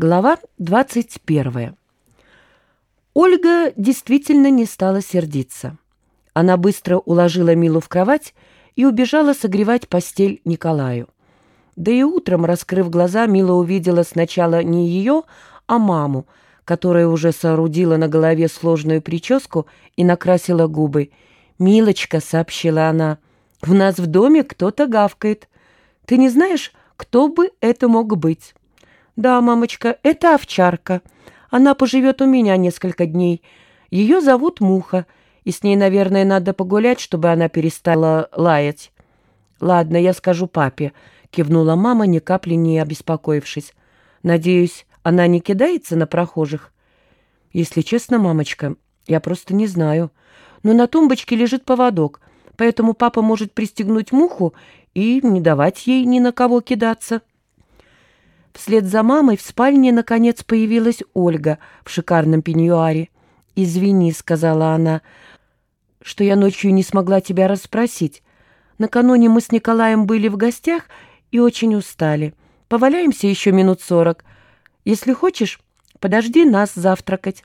Глава 21. Ольга действительно не стала сердиться. Она быстро уложила Милу в кровать и убежала согревать постель Николаю. Да и утром, раскрыв глаза, Мила увидела сначала не ее, а маму, которая уже соорудила на голове сложную прическу и накрасила губы. «Милочка», — сообщила она, — «у нас в доме кто-то гавкает. Ты не знаешь, кто бы это мог быть?» «Да, мамочка, это овчарка. Она поживет у меня несколько дней. Ее зовут Муха, и с ней, наверное, надо погулять, чтобы она перестала лаять». «Ладно, я скажу папе», — кивнула мама, ни капли не обеспокоившись. «Надеюсь, она не кидается на прохожих?» «Если честно, мамочка, я просто не знаю. Но на тумбочке лежит поводок, поэтому папа может пристегнуть муху и не давать ей ни на кого кидаться». Вслед за мамой в спальне, наконец, появилась Ольга в шикарном пеньюаре. «Извини», — сказала она, — «что я ночью не смогла тебя расспросить. Накануне мы с Николаем были в гостях и очень устали. Поваляемся еще минут сорок. Если хочешь, подожди нас завтракать».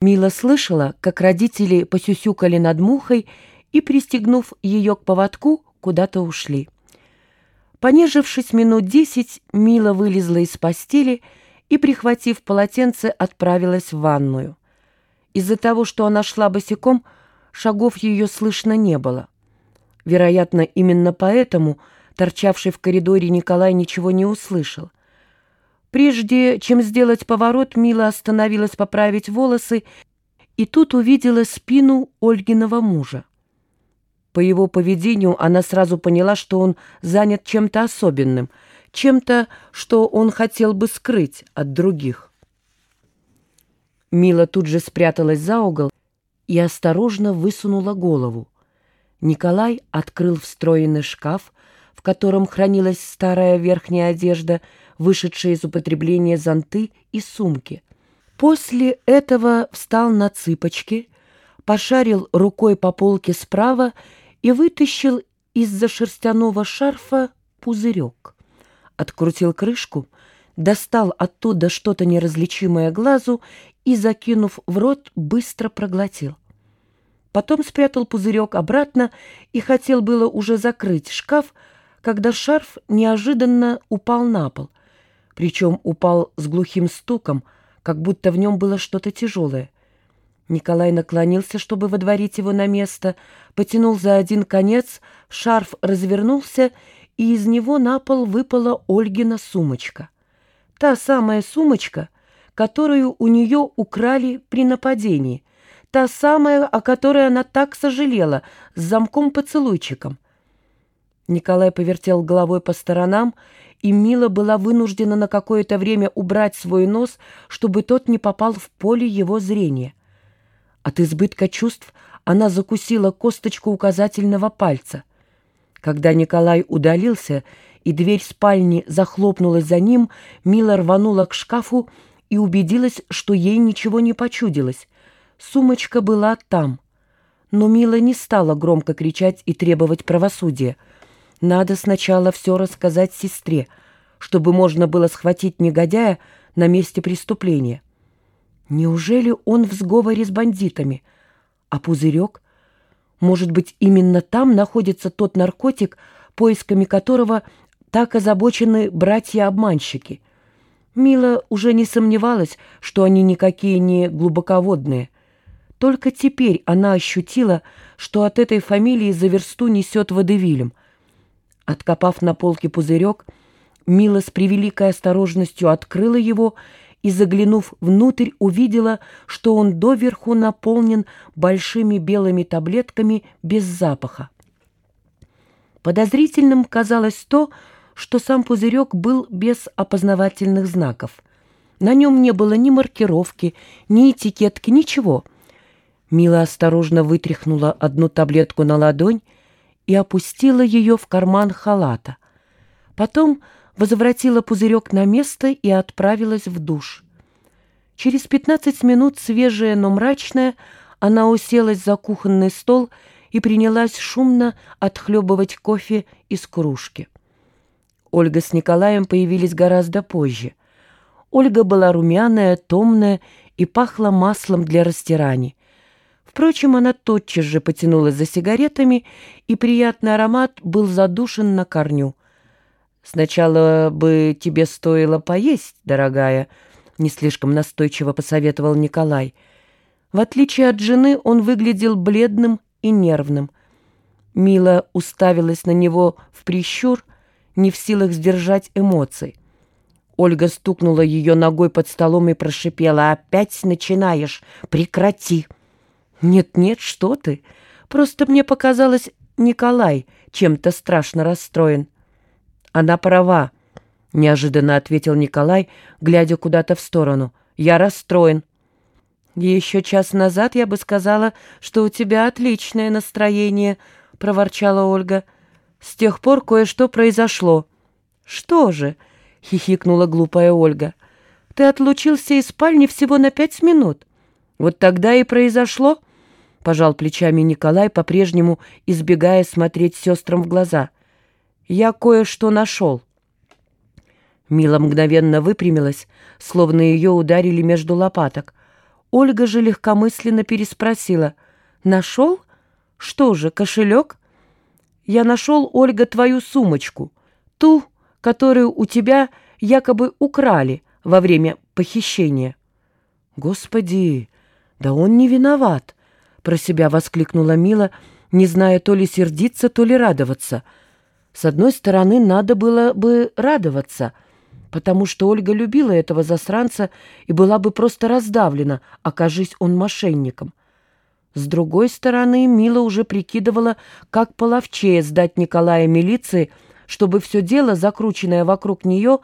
Мила слышала, как родители посюсюкали над мухой и, пристегнув ее к поводку, куда-то ушли. Понежившись минут десять, Мила вылезла из постели и, прихватив полотенце, отправилась в ванную. Из-за того, что она шла босиком, шагов ее слышно не было. Вероятно, именно поэтому торчавший в коридоре Николай ничего не услышал. Прежде чем сделать поворот, Мила остановилась поправить волосы и тут увидела спину Ольгиного мужа. По его поведению она сразу поняла, что он занят чем-то особенным, чем-то, что он хотел бы скрыть от других. Мила тут же спряталась за угол и осторожно высунула голову. Николай открыл встроенный шкаф, в котором хранилась старая верхняя одежда, вышедшие из употребления зонты и сумки. После этого встал на цыпочки, пошарил рукой по полке справа и вытащил из-за шерстяного шарфа пузырек. Открутил крышку, достал оттуда что-то неразличимое глазу и, закинув в рот, быстро проглотил. Потом спрятал пузырек обратно и хотел было уже закрыть шкаф, когда шарф неожиданно упал на пол, причем упал с глухим стуком, как будто в нем было что-то тяжелое. Николай наклонился, чтобы водворить его на место, потянул за один конец, шарф развернулся, и из него на пол выпала Ольгина сумочка. Та самая сумочка, которую у нее украли при нападении, та самая, о которой она так сожалела, с замком-поцелуйчиком. Николай повертел головой по сторонам, и Мила была вынуждена на какое-то время убрать свой нос, чтобы тот не попал в поле его зрения. От избытка чувств она закусила косточку указательного пальца. Когда Николай удалился, и дверь спальни захлопнулась за ним, Мила рванула к шкафу и убедилась, что ей ничего не почудилось. Сумочка была там. Но Мила не стала громко кричать и требовать правосудия. Надо сначала все рассказать сестре, чтобы можно было схватить негодяя на месте преступления. Неужели он в сговоре с бандитами? А пузырек? Может быть, именно там находится тот наркотик, поисками которого так озабочены братья-обманщики? Мила уже не сомневалась, что они никакие не глубоководные. Только теперь она ощутила, что от этой фамилии за версту несет водевилем. Откопав на полке пузырек, Мила с превеликой осторожностью открыла его и, заглянув внутрь, увидела, что он доверху наполнен большими белыми таблетками без запаха. Подозрительным казалось то, что сам пузырек был без опознавательных знаков. На нем не было ни маркировки, ни этикетки, ничего. Мила осторожно вытряхнула одну таблетку на ладонь и опустила ее в карман халата. Потом возвратила пузырек на место и отправилась в душ. Через пятнадцать минут, свежая, но мрачная, она уселась за кухонный стол и принялась шумно отхлебывать кофе из кружки. Ольга с Николаем появились гораздо позже. Ольга была румяная, томная и пахла маслом для растираний. Впрочем, она тотчас же потянулась за сигаретами, и приятный аромат был задушен на корню. «Сначала бы тебе стоило поесть, дорогая», — не слишком настойчиво посоветовал Николай. В отличие от жены, он выглядел бледным и нервным. Мила уставилась на него в прищур, не в силах сдержать эмоций. Ольга стукнула ее ногой под столом и прошипела. «Опять начинаешь! Прекрати!» «Нет-нет, что ты! Просто мне показалось, Николай чем-то страшно расстроен». «Она права», — неожиданно ответил Николай, глядя куда-то в сторону. «Я расстроен». «Еще час назад я бы сказала, что у тебя отличное настроение», — проворчала Ольга. «С тех пор кое-что произошло». «Что же?» — хихикнула глупая Ольга. «Ты отлучился из спальни всего на пять минут. Вот тогда и произошло», — пожал плечами Николай, по-прежнему избегая смотреть сестрам в глаза. «Я кое-что нашел». Мила мгновенно выпрямилась, словно ее ударили между лопаток — Ольга же легкомысленно переспросила. «Нашел? Что же, кошелек?» «Я нашел, Ольга, твою сумочку. Ту, которую у тебя якобы украли во время похищения». «Господи, да он не виноват!» — про себя воскликнула Мила, не зная то ли сердиться, то ли радоваться. С одной стороны, надо было бы радоваться — потому что Ольга любила этого засранца и была бы просто раздавлена, окажись он мошенником. С другой стороны, Мила уже прикидывала, как половчее сдать Николая милиции, чтобы все дело, закрученное вокруг нее,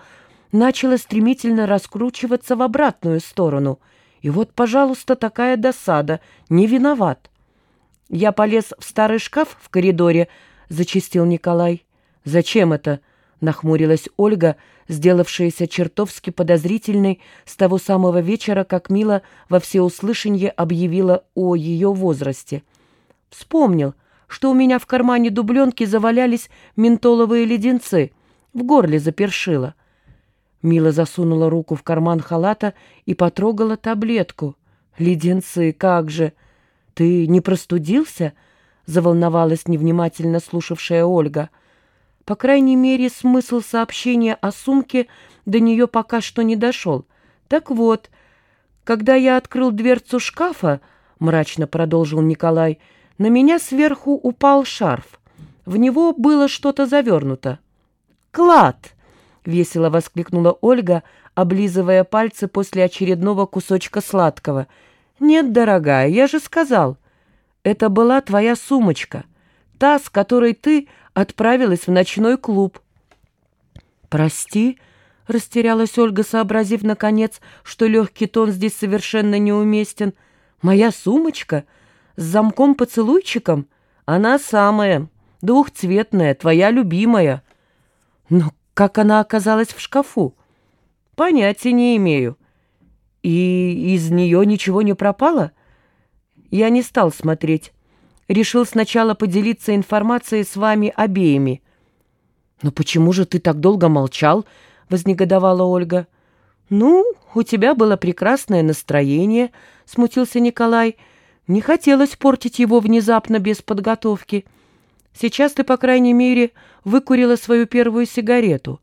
начало стремительно раскручиваться в обратную сторону. И вот, пожалуйста, такая досада, не виноват. «Я полез в старый шкаф в коридоре», — зачистил Николай. «Зачем это?» — нахмурилась Ольга, сделавшаяся чертовски подозрительной с того самого вечера, как Мила во всеуслышанье объявила о ее возрасте. «Вспомнил, что у меня в кармане дубленки завалялись ментоловые леденцы, в горле запершило». Мила засунула руку в карман халата и потрогала таблетку. «Леденцы, как же! Ты не простудился?» — заволновалась невнимательно слушавшая Ольга — по крайней мере, смысл сообщения о сумке до нее пока что не дошел. Так вот, когда я открыл дверцу шкафа, мрачно продолжил Николай, на меня сверху упал шарф. В него было что-то завернуто. «Клад!» — весело воскликнула Ольга, облизывая пальцы после очередного кусочка сладкого. «Нет, дорогая, я же сказал, это была твоя сумочка, та, с которой ты отправилась в ночной клуб. «Прости», — растерялась Ольга, сообразив, наконец, что легкий тон здесь совершенно неуместен. «Моя сумочка? С замком-поцелуйчиком? Она самая, двухцветная, твоя любимая». «Но как она оказалась в шкафу?» «Понятия не имею». «И из нее ничего не пропало?» Я не стал смотреть решил сначала поделиться информацией с вами обеими». «Но почему же ты так долго молчал?» — вознегодовала Ольга. «Ну, у тебя было прекрасное настроение», — смутился Николай. «Не хотелось портить его внезапно без подготовки. Сейчас ты, по крайней мере, выкурила свою первую сигарету.